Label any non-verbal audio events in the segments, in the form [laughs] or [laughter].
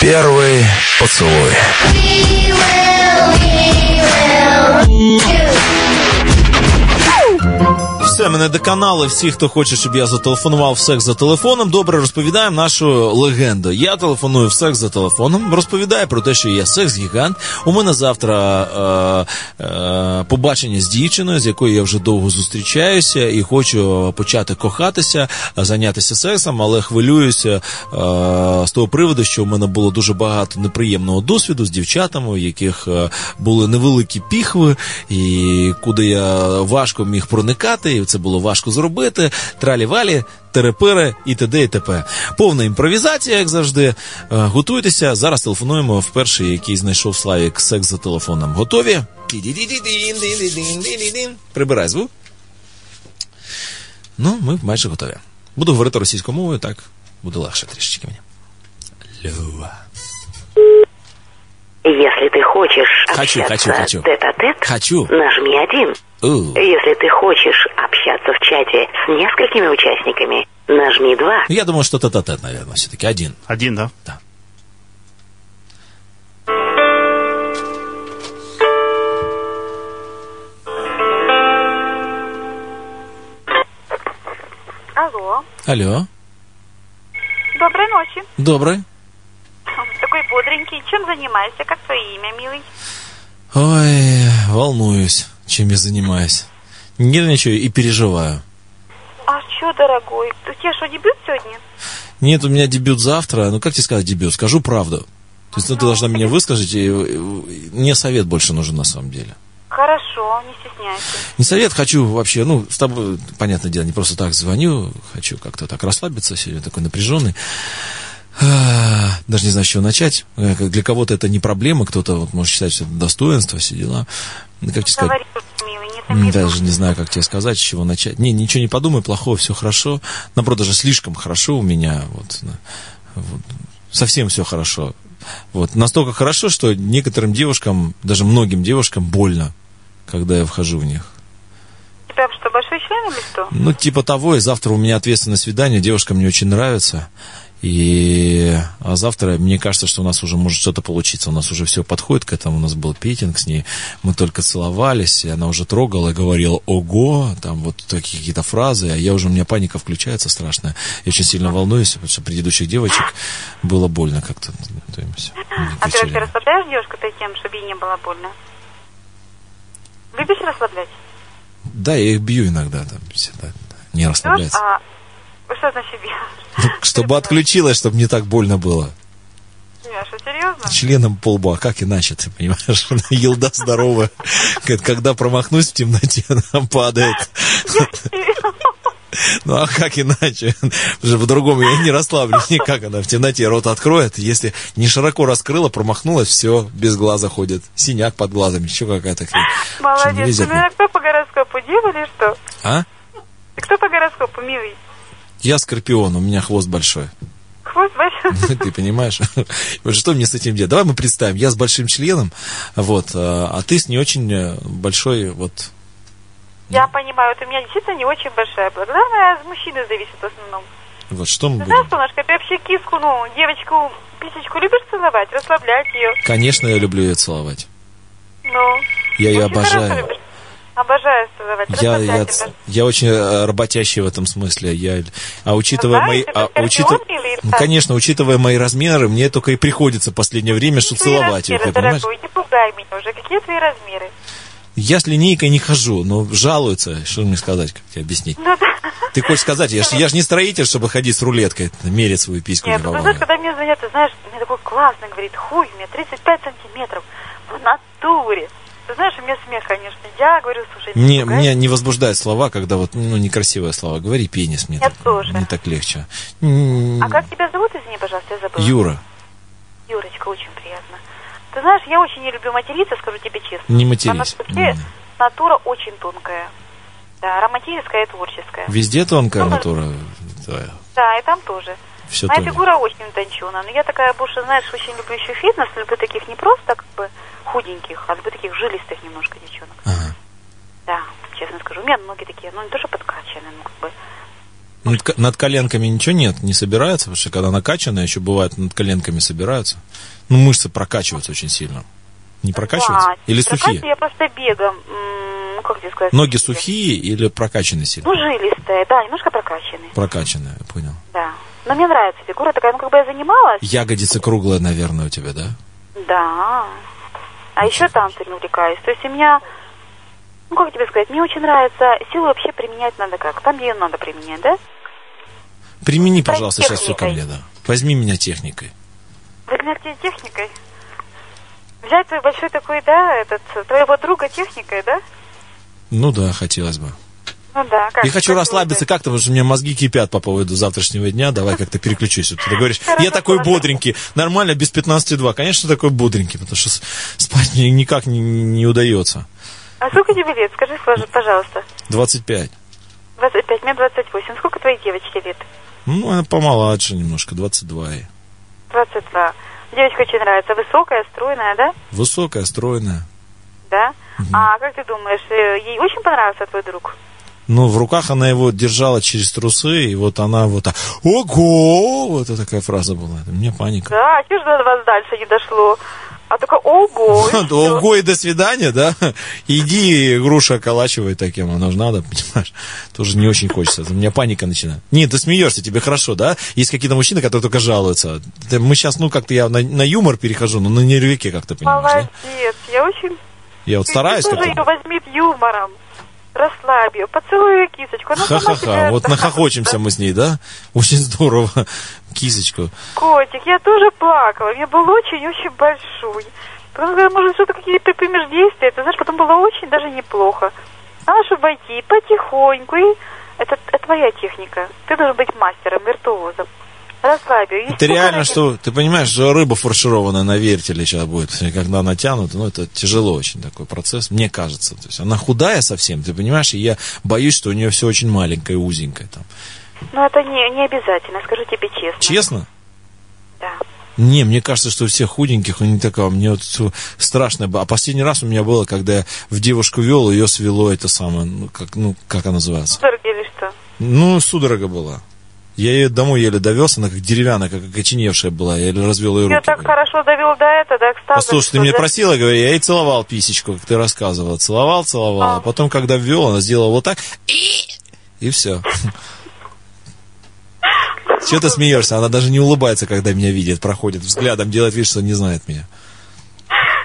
Первый поцелуй. Все, мене доконали всі, хто хоче, щоб я зателефонував в секс за телефоном. Добре, розповідаємо нашу легенду. Я телефоную в секс за телефоном, розповідаю про те, що я секс-гігант. У мене завтра е, е, побачення з дівчиною, з якою я вже довго зустрічаюся, і хочу почати кохатися, зайнятися сексом, але хвилююся е, з того приводу, що у мене було дуже багато неприємного досвіду з дівчатами, у яких е, були невеликі піхви, і куди я важко міг проникати. Це було важко зробити. Тралі-валі, терепири і т.д. і т.п. Повна імпровізація, як завжди. Е, Готуйтеся. Зараз телефонуємо в перший, який знайшов Славік секс за телефоном. Готові? Прибирай звук. Ну, ми майже готові. Буду говорити російською мовою, так буде легше трішечки мені. Льова. Если ты хочешь Хочу, общаться хочу, хочу. тет-а-тет, Хочу. нажми один. Если ты хочешь общаться в чате с несколькими участниками, нажми два. Я думаю, что тет-а-тет, наверное, все-таки один. Один, да? Да. Алло. Алло. Доброй ночи. Добрый. Такой бодренький. Чем занимаешься? Как твое имя, милый? Ой, волнуюсь, чем я занимаюсь. Нервничаю и переживаю. А что, дорогой? У тебя что, дебют сегодня? Нет, у меня дебют завтра. Ну, как тебе сказать дебют? Скажу правду. То есть, ну, ты должна меня высказать, и, мне совет больше нужен на самом деле. Хорошо, не стесняйся. Не совет, хочу вообще, ну, с тобой, понятное дело, не просто так звоню, хочу как-то так расслабиться, сегодня такой напряженный. А, Даже не знаю, с чего начать. Э, Для кого-то это не проблема, кто-то вот может считать, что это достоинство, все дела. Как тебе сказать? Милый. Даже не знаю, как тебе сказать, с чего начать. Не, ничего не подумай, плохого, все хорошо. Наоборот, даже слишком хорошо у меня. Вот, вот, совсем все хорошо. Вот, настолько хорошо, что некоторым девушкам, даже многим девушкам больно, когда я вхожу в них. Тебя что, большой член или что? Ну, типа того, и завтра у меня ответственное свидание, девушка мне очень нравится. И а завтра, мне кажется, что у нас уже может что-то получиться. У нас уже все подходит к этому. У нас был петинг с ней. Мы только целовались, и она уже трогала и говорила «Ого!» Там вот такие какие-то фразы. А я уже, у меня паника включается страшная. Я очень сильно волнуюсь, потому что предыдущих девочек было больно как-то. А ты вообще расслабляешь девушку тем, чтобы ей не было больно? Любишь расслаблять? Да, я их бью иногда. Там, всегда, не расслабляется. А что значит бьешь? Ну, чтобы отключилась, чтобы не так больно было. Серьезно? членом полба, а как иначе, ты понимаешь? [laughs] Елда здоровая. Говорит, Когда промахнусь в темноте, [laughs] она падает. Ну а как иначе? Уже по-другому я не расслаблюсь никак. Она в темноте рот откроет. Если не широко раскрыла, промахнулась, все, без глаза ходит. Синяк под глазом, еще какая-то хрень. Молодец. Ты, везет мне. наверное, кто по гороскопу, дева или что? А? Ты кто по гороскопу, милый? Я скорпион, у меня хвост большой. Хвост большой? [laughs] Ты понимаешь? [laughs] Вот что мне с этим делать? Давай мы представим, я с большим членом, вот, а а ты с не очень э, большой, вот, Я понимаю, вот у меня действительно не очень большая. Главное, от мужчины зависит в основном. вот что мы знаешь, будем? солнышко, ты вообще киску, ну, девочку, писечку любишь целовать, расслаблять ее? Конечно, я люблю ее целовать. Ну. Я ее обожаю. Обожаю целовать, Я, я, я очень э, работящий в этом смысле. Я, а учитывая мои, а, учитывая, ну, конечно, учитывая мои размеры, мне только и приходится в последнее время, что целовать твои их, размеры, понимаешь? дорогой, не пугай меня уже. Какие твои размеры? Я с линейкой не хожу, но жалуются. Что мне сказать, как тебе объяснить? Ну да. Ты хочешь сказать, я ж, я ж не строитель, чтобы ходить с рулеткой, мерить свою письку Нет, ну, знаешь, когда мне звонят, ты знаешь, мне такой классный, говорит, хуй, у меня 35 сантиметров в натуре. Знаешь, у меня смех, конечно. Я говорю, слушай, не Мне, пугай. меня не возбуждают слова, когда вот, ну, некрасивые слова. Говори пенис, мне Я так, тоже. мне так легче. А как тебя зовут, извини, пожалуйста, я забыла. Юра, Юрочка, очень приятно. Ты знаешь, я очень не люблю материться, скажу тебе честно. не Она матерись. вообще М. натура очень тонкая. Да, романтическая и творческая. Везде тонкая Ну, натура твоя. Да, и там тоже. Все Моя тонет. фигура очень утонченная. Но я такая больше, знаешь, очень люблю еще фитнес, люблю таких не просто как бы худеньких, а люблю таких жилистых немножко девчонок. Ага. Да, честно скажу. У меня ноги такие, ну не то, что подкачанные, ну как бы Над, ко- над коленками ничего нет, не собирается, потому что когда накачанная, еще бывает над коленками собираются. Ну, мышцы прокачиваются очень сильно. Не прокачиваются? Да, Или сухие? я просто бегом, ну как тебе сказать? Ноги сухие или прокачанные сильно? Ну, жилистые, да, немножко прокачанные, Прокачанные, я понял. да. Но мне нравится фигура такая, ну как бы я занималась, Ягодица круглая, наверное, у тебя, да? да. А еще танцами увлекаюсь. То есть у меня, ну как тебе сказать, мне очень нравится, силу вообще применять надо как? Там, ее надо применять, да? Примени, пожалуйста, сейчас все ко техникой. мне, да. Возьми меня техникой. Загнать тебя техникой? Взять твой большой такой, да, этот, твоего друга техникой, да? Ну да, хотелось бы. Ну да, как? Я хочу расслабиться будет? как-то, потому что у меня мозги кипят по поводу завтрашнего дня. Давай как-то переключусь. Вот ты говоришь, я Хорошо, такой хорошо. бодренький. Нормально, без 15,2. Конечно, такой бодренький, потому что спать мне никак не, не удается. А сколько тебе лет? Скажи, пож- пожалуйста. 25. 25, мне 28. Сколько твоей девочке лет? Ну, она помоложе немножко, 22. ей. 22. Девочка очень нравится. Высокая, стройная, да? Высокая, стройная. Да? А как ты думаешь, э, ей очень понравился твой друг? Ну, в руках она его держала через трусы, и вот она вот так, ого! Вот это такая фраза была. У меня паника. Да, а чего же до вас дальше не дошло? А только ого! [laughs] Ого и до свидания, да? Иди груша околачивай таким, оно же надо, понимаешь? Тоже не очень хочется. У меня паника начинает. Нет, ты смеешься, тебе хорошо, да? Есть какие-то мужчины, которые только жалуются. Мы сейчас, ну, как-то я на, на юмор перехожу, но на нервике как-то, понимаешь, да? Молодец, я очень... Я вот Ты стараюсь тоже как-то. ее возьми юмором. Расслабь ее, поцелуй ее кисочку. Сама Ха-ха-ха, вот нахохочемся мы с ней, да? Очень здорово. [laughs] Кисочку. Котик, я тоже плакала. Мне был очень-очень большой. Потом, когда, может, что-то какие-то предпримешь действия, ты знаешь, потом было очень даже неплохо. Надо, чтобы войти потихоньку. И это, это твоя техника. Ты должен быть виртуозом. И Это реально, что, ты понимаешь, что рыба фаршированная на вертеле сейчас будет, когда натянута, ну, это тяжело очень такой процесс, мне кажется. То есть она худая совсем, ты понимаешь, и я боюсь, что у нее все очень маленькое, узенькое там. Ну, это не, не обязательно, скажу тебе честно. Честно? Да. Не, мне кажется, что у всех худеньких, не такого. Мне вот страшно. А последний раз у меня было, когда я в девушку вел, ее свело это самое, ну, как, ну, как она называется? Судороги или что? Ну, судорога была. Я ее домой еле довез, она как деревянная, как окоченевшая была. Я еле развел ее Я руки. так хорошо довел до этого, до экстаза. Послушай, ты да? просила, говорю, я ей целовал писечку, как ты рассказывала. Целовал, целовал. А А. потом, когда ввел, она сделала вот так, и, и все. Чего ты смеешься? Она даже не улыбается, когда меня видит, проходит взглядом, делает вид, что не знает меня.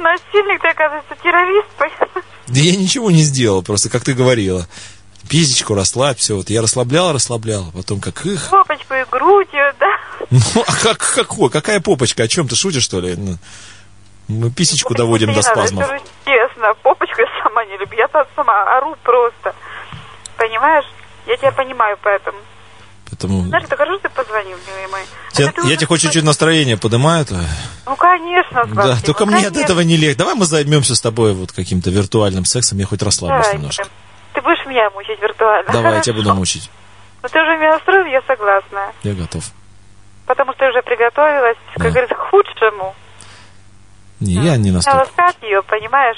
Насильник, ты, оказывается, террорист. Да я ничего не сделал, просто как ты говорила. Писечку расслабь, все. Вот я расслаблял, расслаблял, потом как их. Попочку и грудью, да. Ну, а как, какой? Какая попочка? О чем ты шутишь, что ли? Ну, Мы писечку Попочку доводим до надо, спазмов. скажу честно, попочку я сама не люблю. Я сама ору просто. Понимаешь? Я тебя понимаю поэтому. Поэтому Знаешь, это хорошо, что ты позвонил, милый мой. Те- Это ты я тебе хоть чуть-чуть настроение поднимаю. то- Ну, конечно, Да, Славчик, только ну, мне от конечно. этого не легче. Давай мы займемся с тобой вот каким-то виртуальным сексом, я хоть расслаблюсь Давай. немножко. Ты будешь меня мучить виртуально. Давай, я [laughs] тебя Хорошо. буду мучить. Ну, ты уже меня настроил, я согласна. Я готов. Потому что я уже приготовилась, как Да. говорится, к худшему. Не, я не Надо настолько. ласкать ее, понимаешь?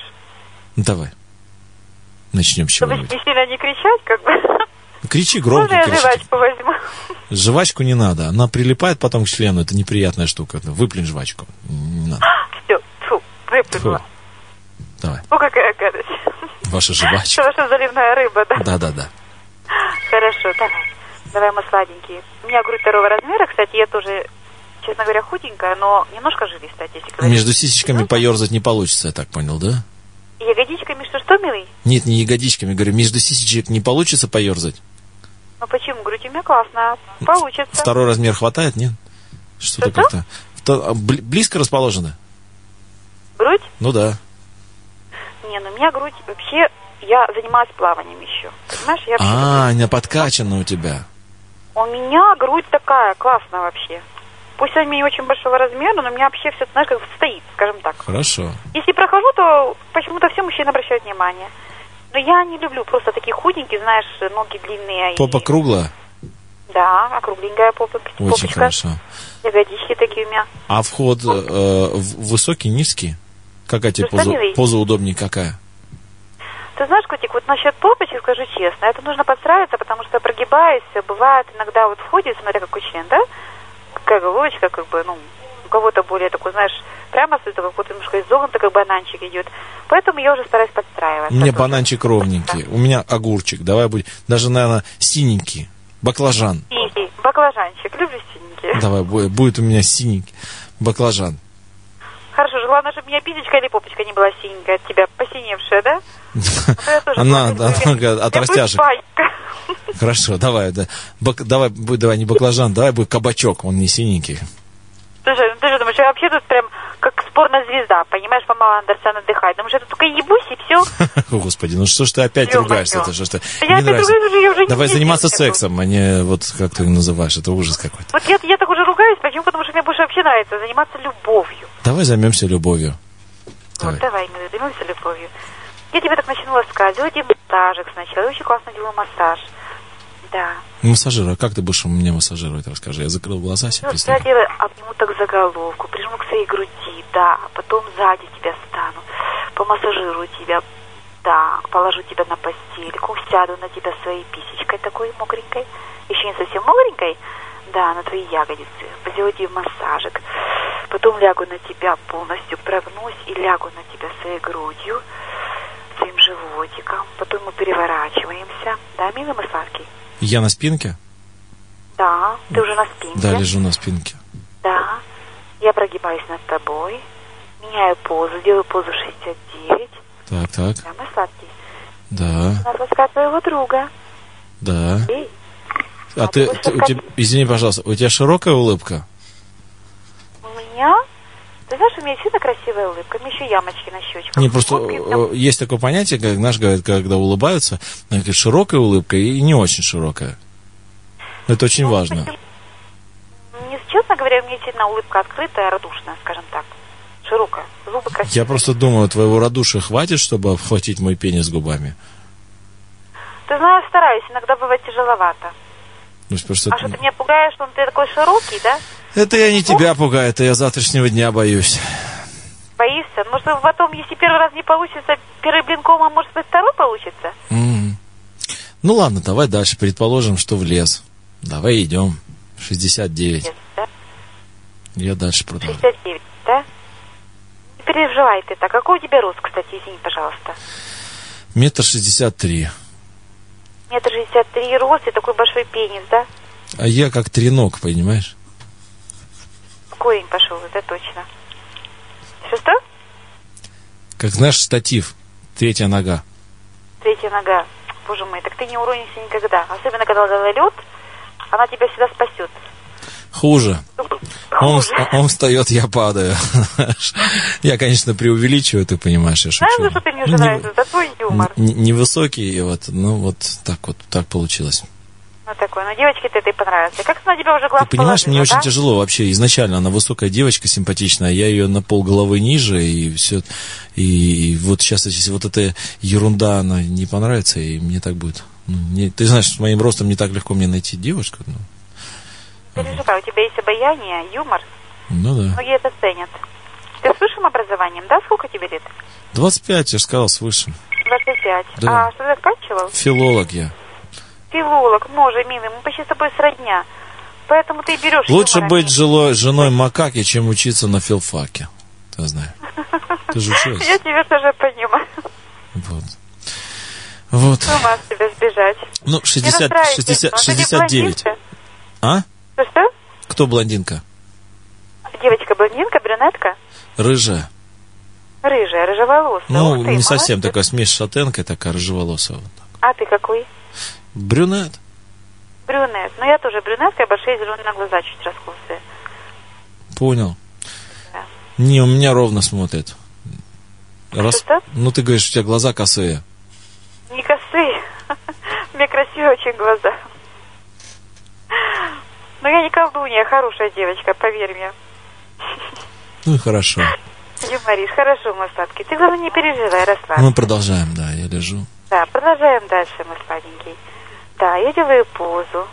Ну, давай. Начнем с Чтобы чего-нибудь. не сильно не кричать, как бы. Кричи Можно громко, я кричи. жвачку возьму? Жвачку не надо. Она прилипает потом к члену. Это неприятная штука. Выплюнь жвачку. Не надо. [gasps] Все, фу, выплюнула. Фу. Давай. Фу, какая гадость. Ваша жвачка. Что [laughs] ваша заливная рыба, да? Да-да-да. Хорошо, давай. Давай мы сладенькие. У меня грудь второго размера, кстати, я тоже, честно говоря, худенькая, но немножко жилистая, если говорить. Между сисечками поерзать не получится, я так понял, да? Ягодичками что-что, милый? Нет, не ягодичками. Говорю, между сисечек не получится поерзать? Ну почему? Грудь у меня классная. Получится. Второй размер хватает, нет? Что-то Что-что? как-то... А, бли- Близко расположено? Грудь? Ну да. Не, ну у меня грудь вообще... Я занималась плаванием еще. Понимаешь, я вообще... А, она подкачана у тебя. У меня грудь такая, классная вообще. Пусть она не очень большого размера, но у меня вообще все, знаешь, как стоит, скажем так. Хорошо. Если прохожу, то почему-то все мужчины обращают внимание. Но я не люблю просто такие худенькие, знаешь, ноги длинные. и- Попа круглая? Да, округленькая попа, Очень попочка. хорошо. Ягодички такие у меня. А вход э, высокий, низкий? Какая тебе Что, поза, поза удобнее какая? Ты знаешь, котик, вот насчет попочек, скажу честно, это нужно подстраиваться, потому что прогибаясь, бывает иногда вот входит, смотря какой член, да? Какая головочка, как бы, ну, у кого-то более такой, знаешь, прямо стоит, а какой-то немножко изогнутый, как бананчик идет. Поэтому я уже стараюсь подстраиваться. У меня бананчик ровненький. У меня огурчик. Давай будет. Даже, наверное, синенький. Баклажан. Синенький, баклажанчик, люблю синенький. Давай, бу- будет у меня синенький. Баклажан. Главное, чтобы у меня писечка или попочка не была синенькая от тебя, посиневшая, да? А Она, [laughs] от растяжек. Хорошо, давай, да. Давай, давай не баклажан, давай будет кабачок, он не синенький. Слушай, ну ты же думаешь, я вообще тут прям как спорная звезда, понимаешь, мама Андерсон отдыхает. Думаешь, я тут только ебусь и все. [laughs] О, Господи, ну что ж ты опять ругаешься? Это что ж ты? Я опять ругаюсь Давай заниматься сексом, а не вот как ты называешь. Это ужас какой-то. Вот я, я так уже ругаюсь, почему? Потому что мне больше вообще нравится заниматься любовью. Давай займемся любовью. Давай. Вот давай, займемся любовью. Я тебя так ласкать, делаю тебе массажик сначала. Я очень классно делаю массаж. Да. Массажируй. А как ты будешь меня массажировать? Расскажи. Я закрыл глаза себе. Ну, представь. сзади обниму так за головку, прижму к своей груди, да. Потом сзади тебя стану, помассажирую тебя, да. Положу тебя на постельку, сяду на тебя своей писечкой такой мокренькой, еще не совсем мокренькой, да, на твои ягодицы. Сделаю тебе массажик. Потом лягу на тебя полностью, прогнусь и лягу на тебя своей грудью, своим животиком. Потом мы переворачиваемся. Да, милый мой сладкий? Я на спинке? Да, ты уже на спинке. Да, лежу на спинке. Да. Я прогибаюсь над тобой. Меняю позу, делаю позу 69. Так, так. Да, мой сладкий. Да, Надо ласкать твоего друга. да. Эй, А А ты, ты у тебя- извини, пожалуйста, у тебя широкая улыбка? у меня... Ты знаешь, у меня действительно красивая улыбка. У меня еще ямочки на щечках. Не, просто прям- э, есть такое понятие, как, знаешь, говорят, когда улыбаются, говорит, широкая улыбка и не очень широкая. Это очень Ну, важно. Не, честно говоря, у меня действительно улыбка открытая, радушная, скажем так. Широкая. Зубы красивые. Я просто думаю, твоего радушия хватит, чтобы обхватить мой пенис губами. Ты знаешь, стараюсь. Иногда бывает тяжеловато. Ну, просто... А что, ты меня пугаешь, что он ты такой широкий, да? Это я не тебя пугаю, это я завтрашнего дня боюсь. Боишься? Может, потом, если первый раз не получится, первый блинком, а может быть, второй получится? М. Ну ладно, давай дальше. Предположим, что в лес. Давай идем. 69. Нет, да? Я дальше продолжу. 69, да? Не переживай ты так. Какой у тебя рост, кстати, извини, пожалуйста? Метр шестьдесят три. Метр шестьдесят три рост и такой большой пенис, да? А я как тренок, понимаешь? Корень пошел, это точно. Что, что? Как, знаешь, штатив. Третья нога. Третья нога. Боже мой, так ты не уронишься никогда. Особенно, когда лед, она тебя всегда спасет. Хуже. Он, он встает, я падаю. [laughs] Я, конечно, преувеличиваю, ты понимаешь, я шучу. Знаешь, что ты мне Ну, не- нравится? За твой юмор. Невысокий, вот, ну вот так вот, так получилось. Ну, такой. Ну, девочке ты, ты понравился. Как она тебя уже глаз Ты понимаешь, мне положила, очень да? тяжело вообще. Изначально она высокая девочка, симпатичная, а я ее на пол головы ниже, и все. И, и вот сейчас, если вот эта ерунда, она не понравится, и мне так будет. Ну, не- ты знаешь, с моим ростом не так легко мне найти девушку. Ну, Переживай, у тебя есть обаяние, юмор. ну да. Многие это ценят. Ты с высшим образованием, да? Сколько тебе лет? 25, я же сказал, с высшим. 25. Да. А что ты заканчивал? Филолог я. Филолог, може, милый, мы почти с тобой сродня. Поэтому ты берешь Лучше юмор, а быть жилой, женой макаки, чем учиться на филфаке. Ты знаешь. [laughs] Ты же училась. Я тебя тоже понимаю. Вот. Вот. С ума с тебя сбежать. Ну, Не 60, расстраивайся. 60, А ты не 69. блондинка? А? Что-что? Кто блондинка? Девочка блондинка, брюнетка? Рыжая. Рыжая, рыжеволосая. Ну, Ух ты, не совсем молодец. такая смесь шатенка, такая рыжеволосая. Вот так. А ты какой? Брюнет. Брюнет. Ну, я тоже брюнетка, большие зеленые глаза чуть раскосые. Понял. Да. Не, у меня ровно смотрит. Раз... Что-что? Ну, ты говоришь, у тебя глаза косые. Не косые. [laughs] У меня красивые очень глаза. Но я не колдунья, я хорошая девочка, поверь мне. Ну и хорошо. Юморишь, хорошо, мой сладкий. Ты, главное, не переживай, расслабься. Мы продолжаем, да, я лежу. Да, продолжаем дальше, мой сладенький. Да, я делаю позу.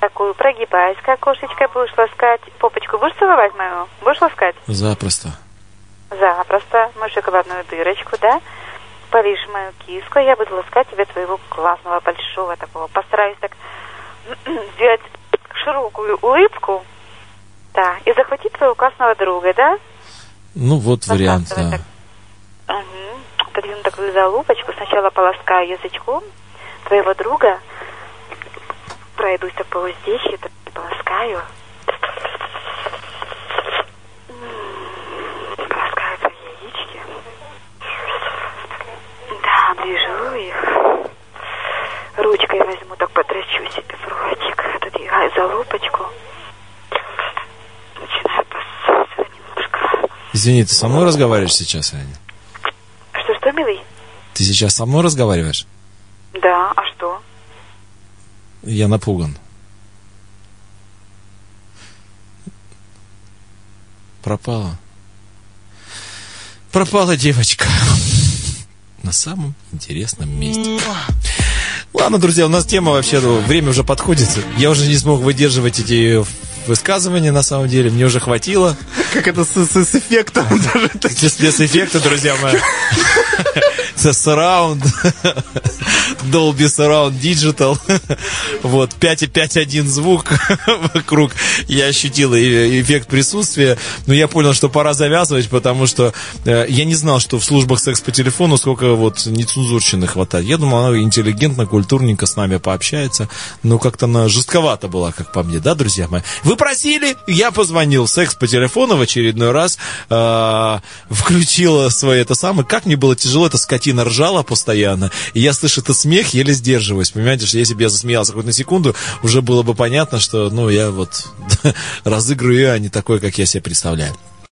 Такую, прогибаюсь, как кошечка, будешь ласкать. Попочку будешь целовать мою? Будешь ласкать? Запросто. Запросто. В одну дырочку, да? полишь мою киску, я буду ласкать тебя твоего классного, большого такого. Постараюсь так [clears throat] сделать широкую улыбку, да, и захватить твоего классного друга, да? Ну, вот вариант, да. Так. Угу. Подвину такую залупочку, сначала полоскаю язычком твоего друга, пройдусь так по уздечью, так полоскаю. Полоскаю твои яички. Да, оближу их. Ручкой возьму, так потрачу себе в ротик, отодвигаю залупочку. Начинаю посасывать немножко. Извини, ты со мной разговариваешь сейчас, Аня? Что-что, милый? Ты сейчас со мной разговариваешь? Да, а что? Я напуган. Пропала. Пропала девочка. На самом интересном месте. Ладно, друзья, у нас тема вообще, время уже подходит. Я уже не смог выдерживать эти высказывания, на самом деле. Мне уже хватило. Как это с, с, с эффектом [laughs] даже. Спецэффекты, друзья мои. [laughs] Это сараунд. [laughs] Dolby Surround Digital. Вот, 5,5.1 звук [laughs] вокруг. Я ощутил эффект присутствия. Но я понял, что пора завязывать, потому что э, я не знал, что в службах секс по телефону сколько вот нецензурщины хватает. Я думал, она интеллигентно, культурненько с нами пообщается. Но как-то она жестковата была, как по мне, да, друзья мои? Вы просили, я позвонил. Секс по телефону в очередной раз. Э, включила свое это самое. Как мне было тяжело, эта скотина ржала постоянно. И я слышу это смех, еле сдерживаюсь. Понимаете, что если бы я засмеялся хоть на секунду, уже было бы понятно, что, ну, я вот [laughs] разыгрываю, а не такой, как я себе представляю.